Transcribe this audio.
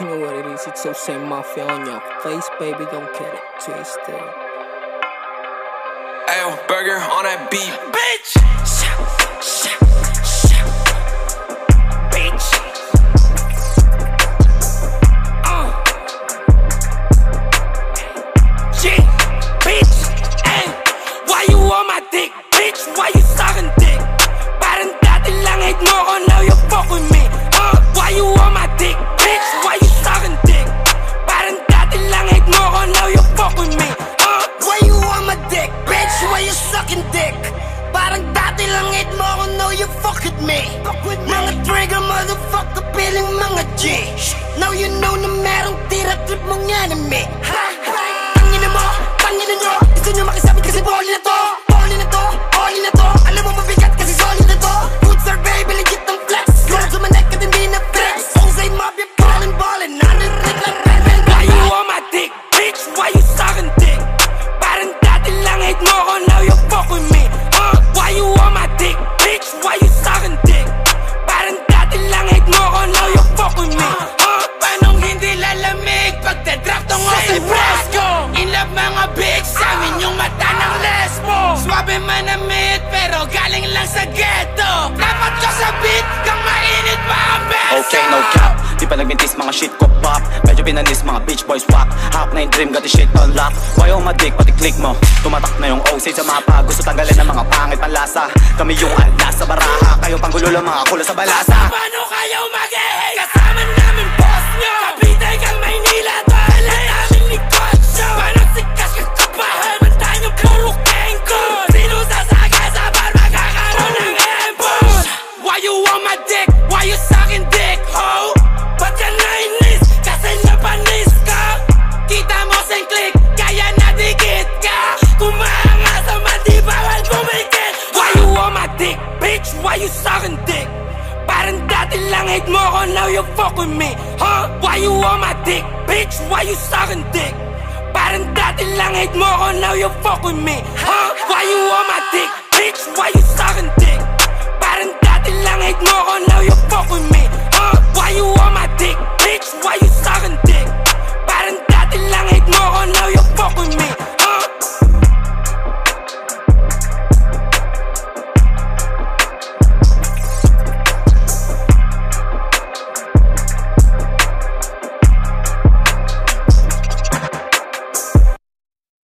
You know what it is, it's so same mafia on your face, baby, don't get it twisted. Ayo, burger on that beat. Bitch! Parang dati lang hate mo ako, know you fuck with me. Mga trigger, motherfucker, piling mga G. Now you know na merong tira trip mong enemy Swabe manamit pero galing lang sa ghetto. Dapat ko sa beat kang mainit pa ang beso. Okay, no cap. Di pa nagmintis mga shit ko pop. Medyo binanis mga bitch boys whack. Hawk na yung dream, got the shit on lock. Why on my dick, pati click mo. Tumatak na yung OC sa mapa Gusto tanggalin ng mga pangit panlasa Kami yung alas sa baraha. Kayo panggulo lang mga kulo sa balasa. Paano kayo mag-hate? Dati lang hate mo ko, now you fuck with me Huh? Why you on my dick? Bitch, why you sucking dick? Parang dati lang hate mo ko, now you fuck with me Huh? Why you